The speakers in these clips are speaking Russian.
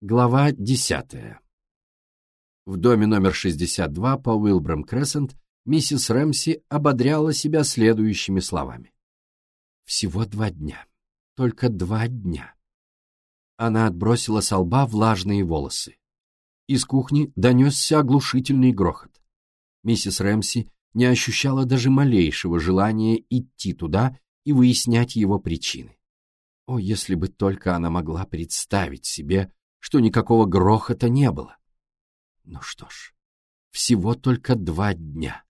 Глава 10. В доме номер 62 по Уилбрам Крессент миссис Рэмси ободряла себя следующими словами. «Всего два дня. Только два дня». Она отбросила со лба влажные волосы. Из кухни донесся оглушительный грохот. Миссис Рэмси не ощущала даже малейшего желания идти туда и выяснять его причины. О, если бы только она могла представить себе, что никакого грохота не было. Ну что ж, всего только два дня.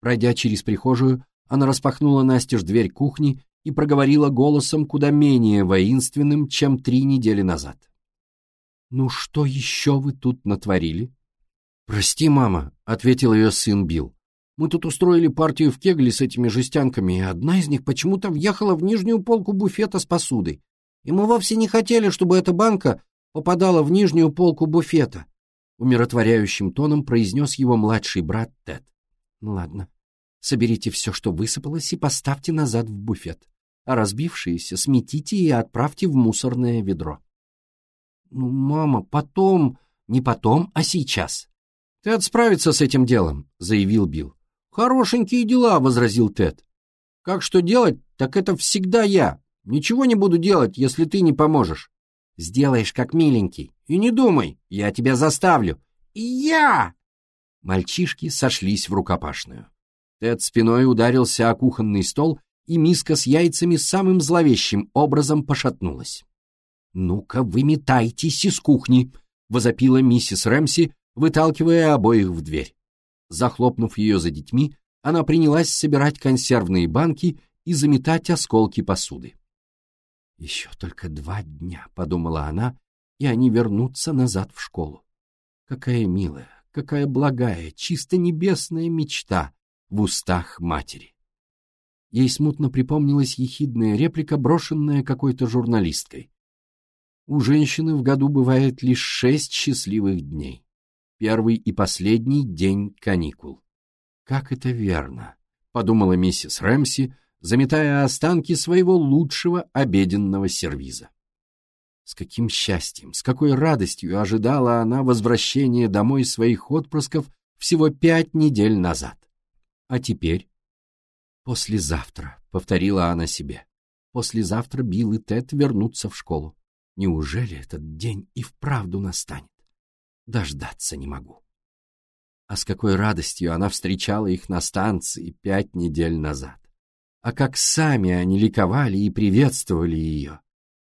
Пройдя через прихожую, она распахнула настежь дверь кухни и проговорила голосом куда менее воинственным, чем три недели назад. «Ну что еще вы тут натворили?» «Прости, мама», — ответил ее сын Билл. «Мы тут устроили партию в кегли с этими жестянками, и одна из них почему-то въехала в нижнюю полку буфета с посудой. И мы вовсе не хотели, чтобы эта банка попадала в нижнюю полку буфета, умиротворяющим тоном произнес его младший брат Тед. Ну ладно, соберите все, что высыпалось, и поставьте назад в буфет, а разбившиеся сметите и отправьте в мусорное ведро. Ну, мама, потом... Не потом, а сейчас. Тед справится с этим делом, заявил Билл. Хорошенькие дела, возразил Тед. Как что делать, так это всегда я. Ничего не буду делать, если ты не поможешь. Сделаешь как миленький. И не думай, я тебя заставлю. Я! Мальчишки сошлись в рукопашную. Тед спиной ударился о кухонный стол, и миска с яйцами самым зловещим образом пошатнулась. «Ну-ка, выметайтесь из кухни!» — возопила миссис Рэмси, выталкивая обоих в дверь. Захлопнув ее за детьми, она принялась собирать консервные банки и заметать осколки посуды. Еще только два дня, — подумала она, — и они вернутся назад в школу. Какая милая, какая благая, чисто небесная мечта в устах матери. Ей смутно припомнилась ехидная реплика, брошенная какой-то журналисткой. У женщины в году бывает лишь шесть счастливых дней. Первый и последний день каникул. Как это верно, — подумала миссис Рэмси, заметая останки своего лучшего обеденного сервиза. С каким счастьем, с какой радостью ожидала она возвращения домой своих отпрысков всего пять недель назад. А теперь? Послезавтра, — повторила она себе. Послезавтра Билл и Тед вернутся в школу. Неужели этот день и вправду настанет? Дождаться не могу. А с какой радостью она встречала их на станции пять недель назад а как сами они ликовали и приветствовали ее,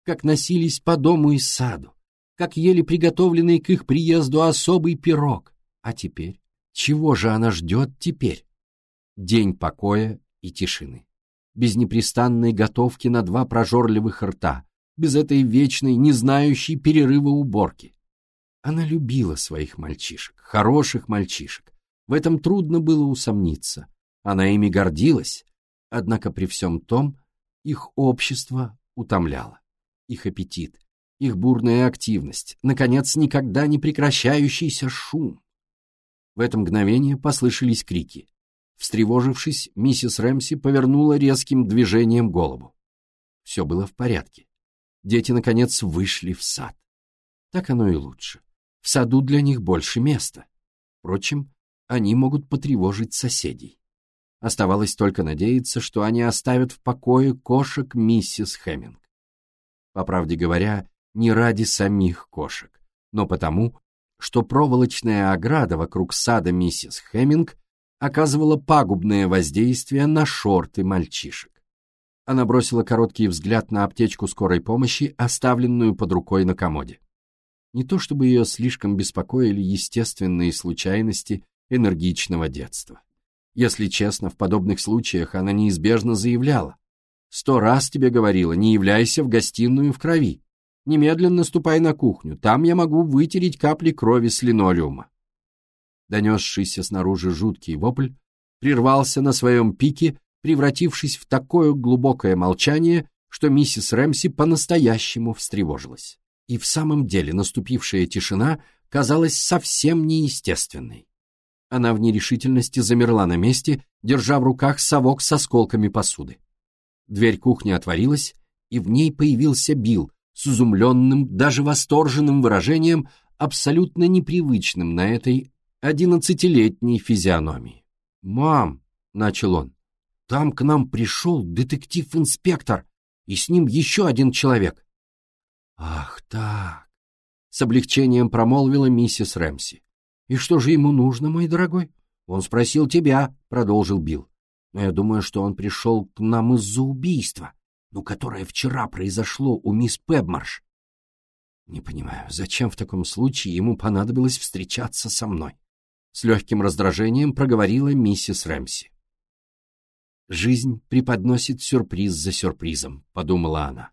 как носились по дому и саду, как ели приготовленный к их приезду особый пирог. А теперь? Чего же она ждет теперь? День покоя и тишины. Без непрестанной готовки на два прожорливых рта, без этой вечной, не знающей перерыва уборки. Она любила своих мальчишек, хороших мальчишек. В этом трудно было усомниться. Она ими гордилась, Однако при всем том их общество утомляло. Их аппетит, их бурная активность, наконец, никогда не прекращающийся шум. В это мгновение послышались крики. Встревожившись, миссис Рэмси повернула резким движением голову. Все было в порядке. Дети, наконец, вышли в сад. Так оно и лучше. В саду для них больше места. Впрочем, они могут потревожить соседей. Оставалось только надеяться, что они оставят в покое кошек миссис Хэмминг. По правде говоря, не ради самих кошек, но потому, что проволочная ограда вокруг сада миссис Хэмминг оказывала пагубное воздействие на шорты мальчишек. Она бросила короткий взгляд на аптечку скорой помощи, оставленную под рукой на комоде. Не то чтобы ее слишком беспокоили естественные случайности энергичного детства. Если честно, в подобных случаях она неизбежно заявляла. «Сто раз тебе говорила, не являйся в гостиную в крови. Немедленно ступай на кухню, там я могу вытереть капли крови с линолеума». Донесшийся снаружи жуткий вопль прервался на своем пике, превратившись в такое глубокое молчание, что миссис Рэмси по-настоящему встревожилась. И в самом деле наступившая тишина казалась совсем неестественной. Она в нерешительности замерла на месте, держа в руках совок с осколками посуды. Дверь кухни отворилась, и в ней появился Билл с изумленным, даже восторженным выражением, абсолютно непривычным на этой одиннадцатилетней физиономии. «Мам», — начал он, — «там к нам пришел детектив-инспектор, и с ним еще один человек». «Ах так», — с облегчением промолвила миссис Рэмси. «И что же ему нужно, мой дорогой?» «Он спросил тебя», — продолжил Билл. «Но я думаю, что он пришел к нам из-за убийства ну, которое вчера произошло у мисс Пебмарш. Не понимаю, зачем в таком случае ему понадобилось встречаться со мной? С легким раздражением проговорила миссис Рэмси. «Жизнь преподносит сюрприз за сюрпризом», — подумала она.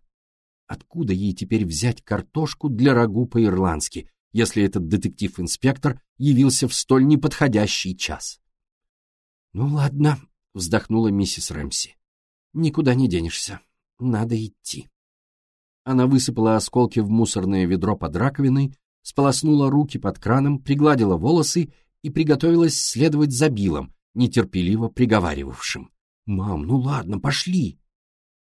«Откуда ей теперь взять картошку для рагу по-ирландски, если этот детектив-инспектор явился в столь неподходящий час?» «Ну ладно», — вздохнула миссис Рэмси. «Никуда не денешься. Надо идти. Она высыпала осколки в мусорное ведро под раковиной, сполоснула руки под краном, пригладила волосы и приготовилась следовать за Биллом, нетерпеливо приговаривавшим. «Мам, ну ладно, пошли!»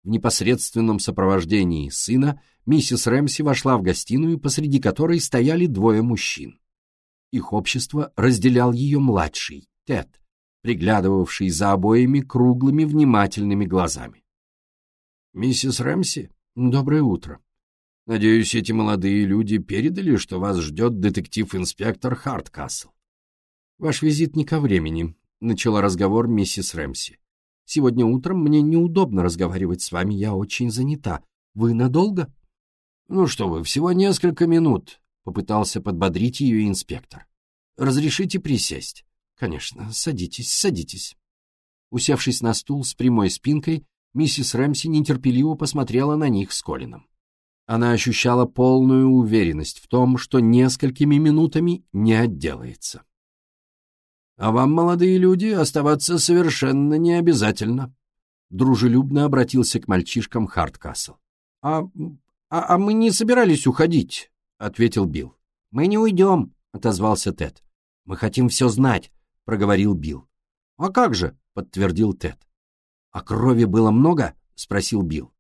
В непосредственном сопровождении сына миссис Рэмси вошла в гостиную, посреди которой стояли двое мужчин. Их общество разделял ее младший, Тед, приглядывавший за обоими круглыми внимательными глазами. «Миссис Рэмси, доброе утро. Надеюсь, эти молодые люди передали, что вас ждет детектив-инспектор Харткасл». «Ваш визит не ко времени», — начала разговор миссис Рэмси. «Сегодня утром мне неудобно разговаривать с вами, я очень занята. Вы надолго?» «Ну что вы, всего несколько минут», — попытался подбодрить ее инспектор. «Разрешите присесть?» «Конечно, садитесь, садитесь». Усевшись на стул с прямой спинкой, миссис Рэмси нетерпеливо посмотрела на них с Колином. Она ощущала полную уверенность в том, что несколькими минутами не отделается. «А вам, молодые люди, оставаться совершенно не обязательно», — дружелюбно обратился к мальчишкам Харткасл. «А, а, а мы не собирались уходить», — ответил Билл. «Мы не уйдем», — отозвался Тед. «Мы хотим все знать», — проговорил Билл. «А как же?» — подтвердил Тед. «А крови было много?» — спросил Билл.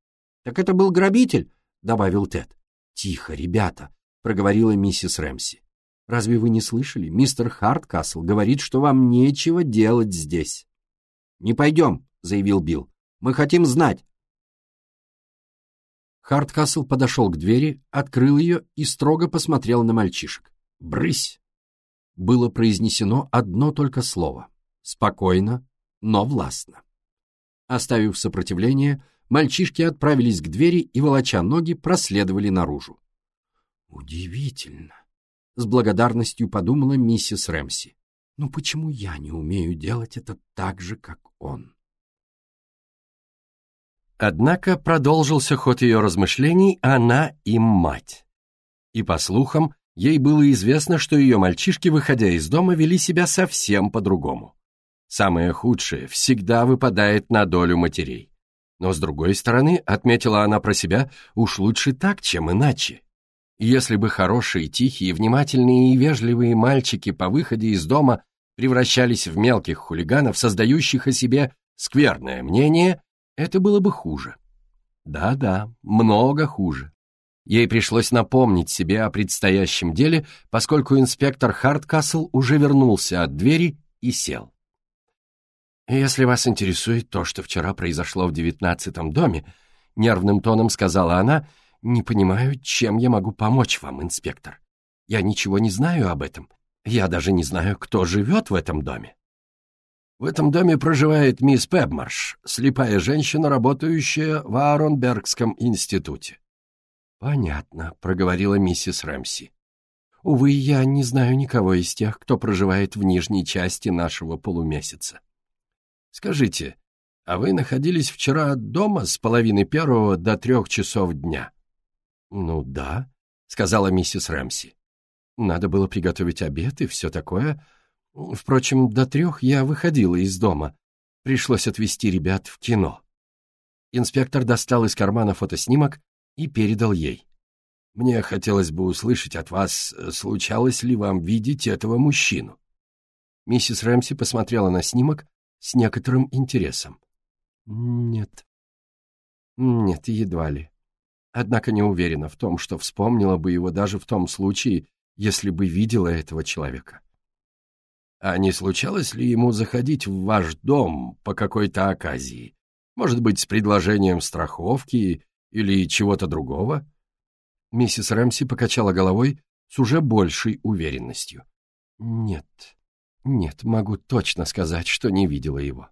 «Так это был грабитель?» — добавил Тед. «Тихо, ребята», — проговорила миссис Рэмси. «Разве вы не слышали? Мистер Харткасл говорит, что вам нечего делать здесь». «Не пойдем», — заявил Билл. «Мы хотим знать». Харткасл подошел к двери, открыл ее и строго посмотрел на мальчишек. «Брысь!» Было произнесено одно только слово. Спокойно, но властно. Оставив сопротивление, мальчишки отправились к двери и, волоча ноги, проследовали наружу. «Удивительно!» — с благодарностью подумала миссис Рэмси. «Ну почему я не умею делать это так же, как он?» Однако продолжился ход ее размышлений «она им мать». И, по слухам, ей было известно, что ее мальчишки, выходя из дома, вели себя совсем по-другому. Самое худшее всегда выпадает на долю матерей. Но, с другой стороны, отметила она про себя, уж лучше так, чем иначе. Если бы хорошие, тихие, внимательные и вежливые мальчики по выходе из дома превращались в мелких хулиганов, создающих о себе скверное мнение, это было бы хуже. Да-да, много хуже. Ей пришлось напомнить себе о предстоящем деле, поскольку инспектор Харткасл уже вернулся от двери и сел. «Если вас интересует то, что вчера произошло в девятнадцатом доме», — нервным тоном сказала она, — «не понимаю, чем я могу помочь вам, инспектор. Я ничего не знаю об этом. Я даже не знаю, кто живет в этом доме». «В этом доме проживает мисс Пебмарш, слепая женщина, работающая в Ааронбергском институте». «Понятно», — проговорила миссис Рэмси. «Увы, я не знаю никого из тех, кто проживает в нижней части нашего полумесяца. Скажите, а вы находились вчера дома с половины первого до трех часов дня? Ну да, сказала миссис Рэмси. Надо было приготовить обед и все такое. Впрочем, до трех я выходила из дома. Пришлось отвезти ребят в кино. Инспектор достал из кармана фотоснимок и передал ей. Мне хотелось бы услышать от вас, случалось ли вам видеть этого мужчину. Миссис Рэмси посмотрела на снимок, с некоторым интересом. «Нет. Нет, едва ли. Однако не уверена в том, что вспомнила бы его даже в том случае, если бы видела этого человека. А не случалось ли ему заходить в ваш дом по какой-то оказии? Может быть, с предложением страховки или чего-то другого? Миссис Рэмси покачала головой с уже большей уверенностью. Нет, нет, могу точно сказать, что не видела его.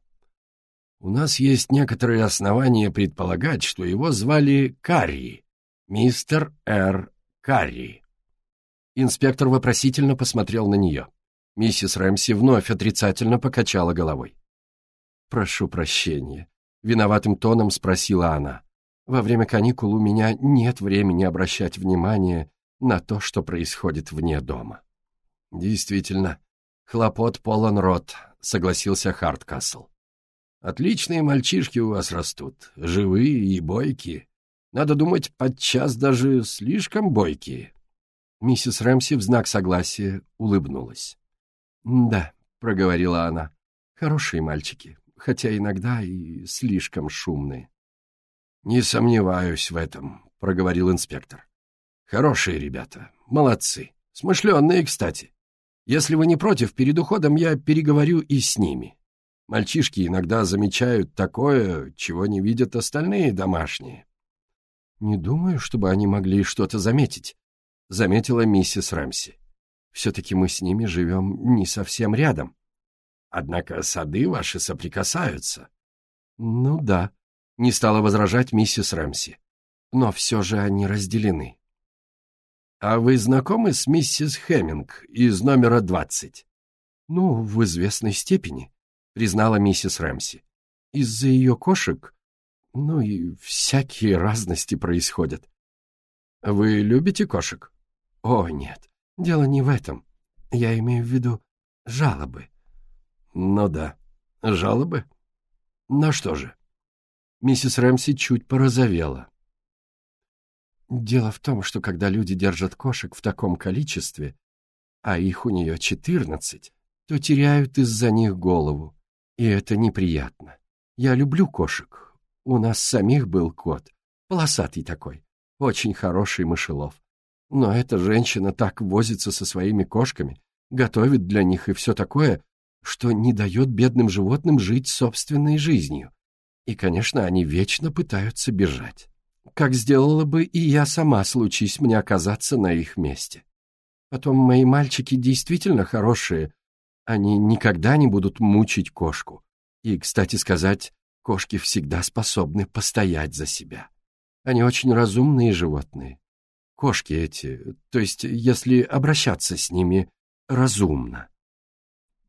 У нас есть некоторые основания предполагать, что его звали Карри, мистер Р. Карри. Инспектор вопросительно посмотрел на нее. Миссис Рэмси вновь отрицательно покачала головой. «Прошу прощения», — виноватым тоном спросила она. «Во время каникул у меня нет времени обращать внимание на то, что происходит вне дома». «Действительно, хлопот полон рот», — согласился Харткасл. Отличные мальчишки у вас растут, живые и бойкие. Надо думать, подчас даже слишком бойкие. Миссис Рэмси в знак согласия улыбнулась. «Да», — проговорила она, — «хорошие мальчики, хотя иногда и слишком шумные». «Не сомневаюсь в этом», — проговорил инспектор. «Хорошие ребята, молодцы, смышленные, кстати. Если вы не против, перед уходом я переговорю и с ними. Мальчишки иногда замечают такое, чего не видят остальные домашние. «Не думаю, чтобы они могли что-то заметить», — заметила миссис Рэмси. «Все-таки мы с ними живем не совсем рядом. Однако сады ваши соприкасаются». «Ну да», — не стала возражать миссис Рэмси. «Но все же они разделены». «А вы знакомы с миссис Хеминг из номера двадцать?» «Ну, в известной степени», признала миссис Рэмси. Из-за ее кошек, ну и всякие разности происходят. Вы любите кошек? О, нет, дело не в этом. Я имею в виду жалобы. Ну да, жалобы. На что же? Миссис Рэмси чуть порозовела. Дело в том, что когда люди держат кошек в таком количестве, а их у нее четырнадцать, то теряют из-за них голову. И это неприятно. Я люблю кошек. У нас самих был кот. Полосатый такой. Очень хороший мышелов. Но эта женщина так возится со своими кошками, готовит для них и все такое, что не дает бедным животным жить собственной жизнью. И, конечно, они вечно пытаются бежать. Как сделала бы и я сама, случись мне оказаться на их месте. Потом мои мальчики действительно хорошие, они никогда не будут мучить кошку. И, кстати сказать, кошки всегда способны постоять за себя. Они очень разумные животные. Кошки эти, то есть, если обращаться с ними разумно.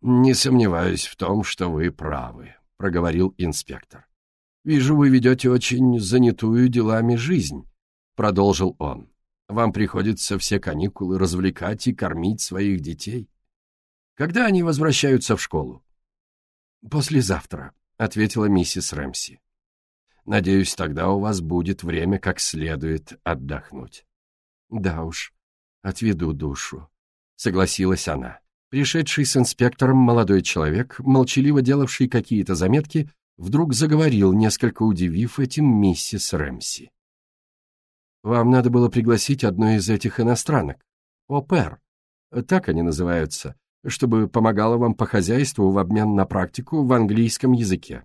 «Не сомневаюсь в том, что вы правы», — проговорил инспектор. «Вижу, вы ведете очень занятую делами жизнь», — продолжил он. «Вам приходится все каникулы развлекать и кормить своих детей. Когда они возвращаются в школу? Послезавтра, ответила миссис Рэмси. Надеюсь, тогда у вас будет время как следует отдохнуть. Да уж, отведу душу, согласилась она. Пришедший с инспектором молодой человек, молчаливо делавший какие-то заметки, вдруг заговорил, несколько удивив этим миссис Рэмси. «Вам надо было пригласить одну из этих иностранок. Опер. Так они называются чтобы помогала вам по хозяйству в обмен на практику в английском языке.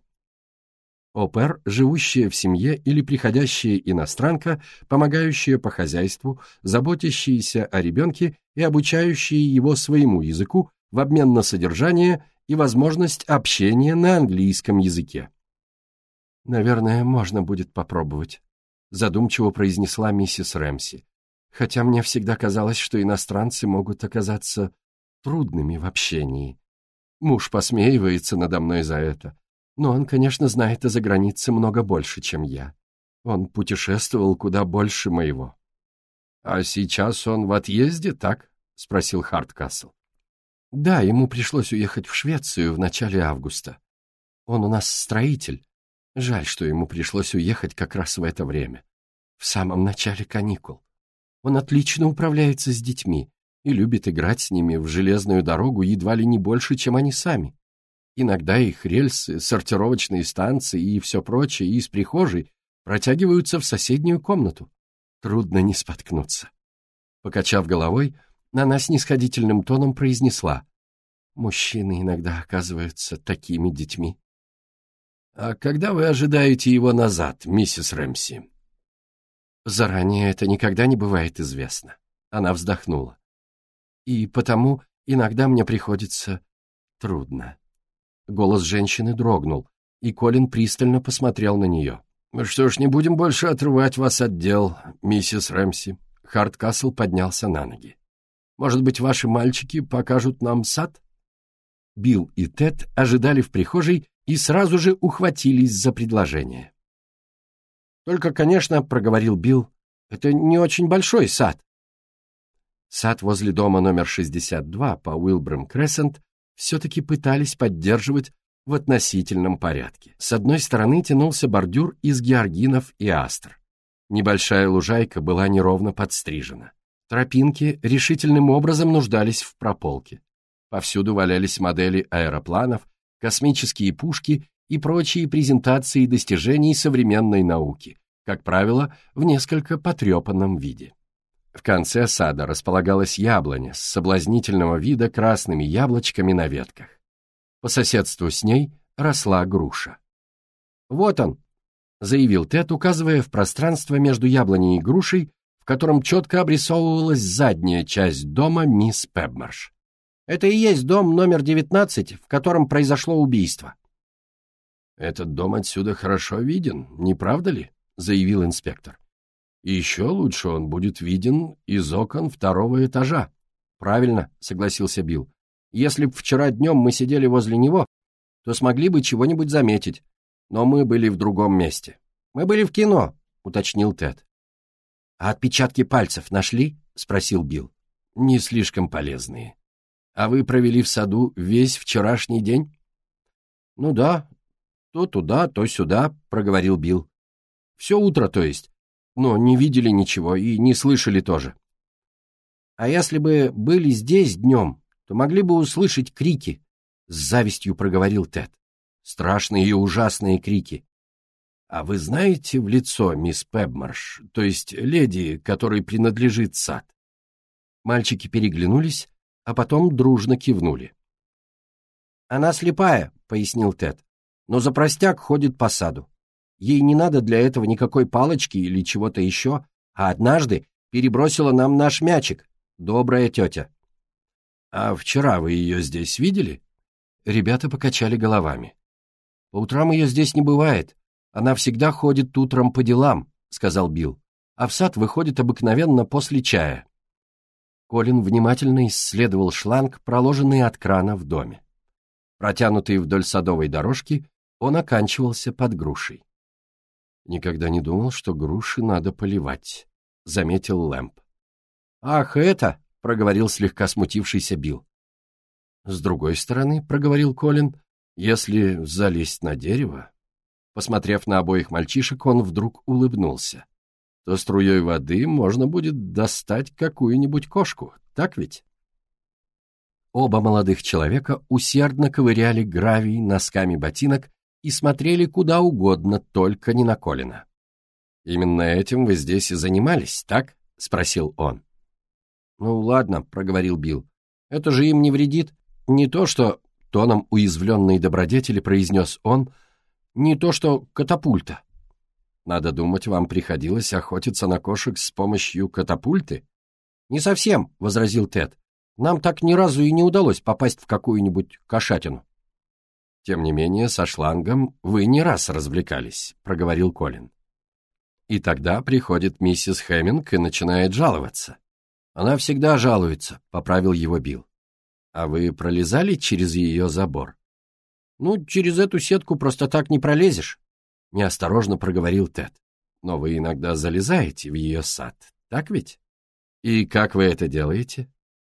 Опер – живущая в семье или приходящая иностранка, помогающая по хозяйству, заботящаяся о ребенке и обучающая его своему языку в обмен на содержание и возможность общения на английском языке. «Наверное, можно будет попробовать», – задумчиво произнесла миссис Рэмси. «Хотя мне всегда казалось, что иностранцы могут оказаться трудными в общении. Муж посмеивается надо мной за это, но он, конечно, знает о загранице много больше, чем я. Он путешествовал куда больше моего. — А сейчас он в отъезде, так? — спросил Харткасл. — Да, ему пришлось уехать в Швецию в начале августа. Он у нас строитель. Жаль, что ему пришлось уехать как раз в это время, в самом начале каникул. Он отлично управляется с детьми, и любит играть с ними в железную дорогу едва ли не больше, чем они сами. Иногда их рельсы, сортировочные станции и все прочее из прихожей протягиваются в соседнюю комнату. Трудно не споткнуться. Покачав головой, она снисходительным тоном произнесла. Мужчины иногда оказываются такими детьми. «А когда вы ожидаете его назад, миссис Рэмси?» «Заранее это никогда не бывает известно». Она вздохнула. «И потому иногда мне приходится трудно». Голос женщины дрогнул, и Колин пристально посмотрел на нее. «Что ж, не будем больше отрывать вас от дел, миссис Рэмси». Хардкасл поднялся на ноги. «Может быть, ваши мальчики покажут нам сад?» Билл и Тед ожидали в прихожей и сразу же ухватились за предложение. «Только, конечно, — проговорил Билл, — это не очень большой сад». Сад возле дома номер 62 по Уилбрам Крессент все-таки пытались поддерживать в относительном порядке. С одной стороны тянулся бордюр из георгинов и астр. Небольшая лужайка была неровно подстрижена. Тропинки решительным образом нуждались в прополке. Повсюду валялись модели аэропланов, космические пушки и прочие презентации достижений современной науки, как правило, в несколько потрепанном виде. В конце сада располагалась яблоня с соблазнительного вида красными яблочками на ветках. По соседству с ней росла груша. «Вот он», — заявил Тед, указывая в пространство между яблоней и грушей, в котором четко обрисовывалась задняя часть дома мисс Пебмарш. Это и есть дом номер 19, в котором произошло убийство. «Этот дом отсюда хорошо виден, не правда ли?» — заявил инспектор. «И еще лучше он будет виден из окон второго этажа». «Правильно», — согласился Билл. «Если б вчера днем мы сидели возле него, то смогли бы чего-нибудь заметить. Но мы были в другом месте. Мы были в кино», — уточнил Тед. «А отпечатки пальцев нашли?» — спросил Билл. «Не слишком полезные. А вы провели в саду весь вчерашний день? — Ну да, то туда, то сюда, — проговорил Билл. — Все утро, то есть. Но не видели ничего и не слышали тоже. — А если бы были здесь днем, то могли бы услышать крики, — с завистью проговорил Тед. Страшные и ужасные крики. — А вы знаете в лицо мисс Пебмарш, то есть леди, которой принадлежит сад? Мальчики переглянулись, а потом дружно кивнули. «Она слепая», — пояснил Тед, — «но за простяк ходит по саду. Ей не надо для этого никакой палочки или чего-то еще, а однажды перебросила нам наш мячик. Добрая тетя». «А вчера вы ее здесь видели?» Ребята покачали головами. «По утрам ее здесь не бывает. Она всегда ходит утром по делам», — сказал Билл. «А в сад выходит обыкновенно после чая». Колин внимательно исследовал шланг, проложенный от крана в доме. Протянутый вдоль садовой дорожки, он оканчивался под грушей. «Никогда не думал, что груши надо поливать», — заметил Лэмп. «Ах, это!» — проговорил слегка смутившийся Билл. «С другой стороны», — проговорил Колин, — «если залезть на дерево...» Посмотрев на обоих мальчишек, он вдруг улыбнулся то струей воды можно будет достать какую-нибудь кошку, так ведь? Оба молодых человека усердно ковыряли гравий носками ботинок и смотрели куда угодно, только не на Колина. «Именно этим вы здесь и занимались, так?» — спросил он. «Ну ладно», — проговорил Билл. «Это же им не вредит. Не то что...» — тоном уязвленной добродетели произнес он. «Не то что катапульта». Надо думать, вам приходилось охотиться на кошек с помощью катапульты? Не совсем, возразил Тед. Нам так ни разу и не удалось попасть в какую-нибудь кошатину. Тем не менее, со шлангом вы не раз развлекались, проговорил Колин. И тогда приходит миссис Хэмминг и начинает жаловаться. Она всегда жалуется, поправил его Билл. А вы пролезали через ее забор? Ну, через эту сетку просто так не пролезешь. — неосторожно проговорил Тед. «Но вы иногда залезаете в ее сад, так ведь? И как вы это делаете?»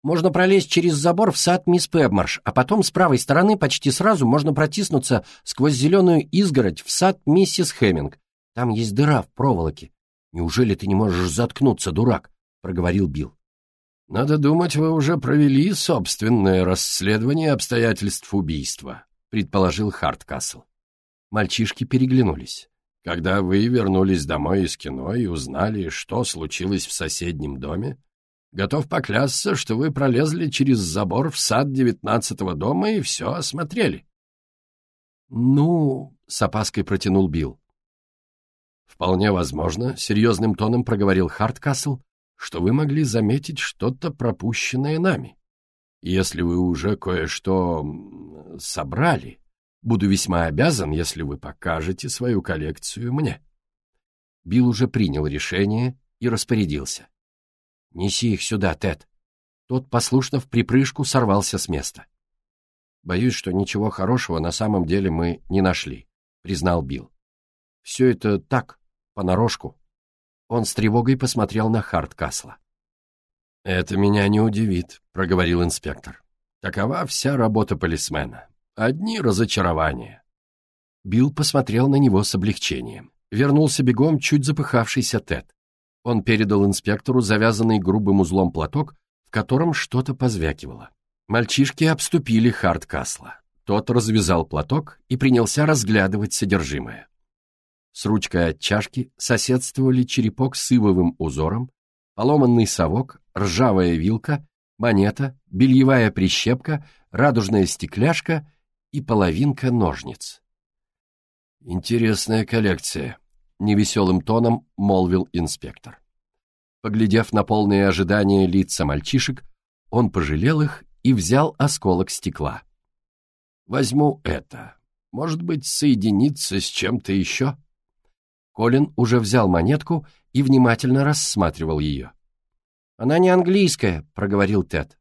«Можно пролезть через забор в сад мисс Пебмарш, а потом с правой стороны почти сразу можно протиснуться сквозь зеленую изгородь в сад миссис Хеминг. Там есть дыра в проволоке. Неужели ты не можешь заткнуться, дурак?» — проговорил Билл. «Надо думать, вы уже провели собственное расследование обстоятельств убийства», — предположил Харткасл. Мальчишки переглянулись. Когда вы вернулись домой из кино и узнали, что случилось в соседнем доме, готов поклясться, что вы пролезли через забор в сад девятнадцатого дома и все осмотрели. — Ну, — с опаской протянул Билл. — Вполне возможно, — серьезным тоном проговорил Харткасл, — что вы могли заметить что-то пропущенное нами. Если вы уже кое-что собрали, буду весьма обязан, если вы покажете свою коллекцию мне. Билл уже принял решение и распорядился. — Неси их сюда, Тед. Тот послушно в припрыжку сорвался с места. — Боюсь, что ничего хорошего на самом деле мы не нашли, — признал Билл. — Все это так, понарошку. Он с тревогой посмотрел на Харткасла. «Это меня не удивит», — проговорил инспектор. «Такова вся работа полисмена. Одни разочарования». Билл посмотрел на него с облегчением. Вернулся бегом чуть запыхавшийся Тед. Он передал инспектору завязанный грубым узлом платок, в котором что-то позвякивало. Мальчишки обступили Харткасла. Тот развязал платок и принялся разглядывать содержимое. С ручкой от чашки соседствовали черепок с ивовым узором, поломанный совок, ржавая вилка, монета, бельевая прищепка, радужная стекляшка и половинка ножниц. «Интересная коллекция», — невеселым тоном молвил инспектор. Поглядев на полные ожидания лица мальчишек, он пожалел их и взял осколок стекла. «Возьму это. Может быть, соединиться с чем-то еще?» Колин уже взял монетку и внимательно рассматривал ее. «Она не английская», — проговорил Тед.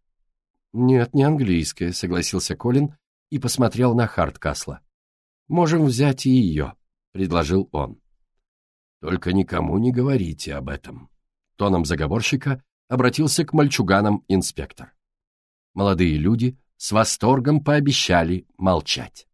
«Нет, не английская», — согласился Колин и посмотрел на Харткасла. «Можем взять и ее», — предложил он. «Только никому не говорите об этом», — тоном заговорщика обратился к мальчуганам инспектор. Молодые люди с восторгом пообещали молчать.